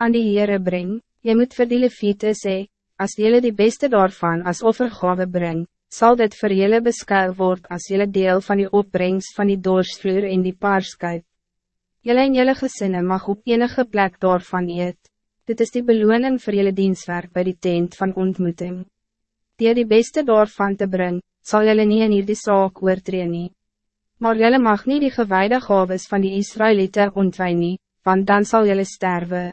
aan die Heere breng, jy moet vir die leviete sê, as jylle die beste daarvan as offergave breng, zal dit vir jylle beskou word as jylle deel van die opbrengs van die doorsvloer en die paarskuip. Jylle en jylle gesinne mag op enige plek daarvan eet. Dit is die beloning vir jylle dienstwerk bij die tent van ontmoeting. Dier die beste daarvan te brengen, zal jylle nie in hierdie saak oortree nie. Maar jylle mag niet die gewijde gaves van die Israëlieten ontwijn nie, want dan zal jylle sterven.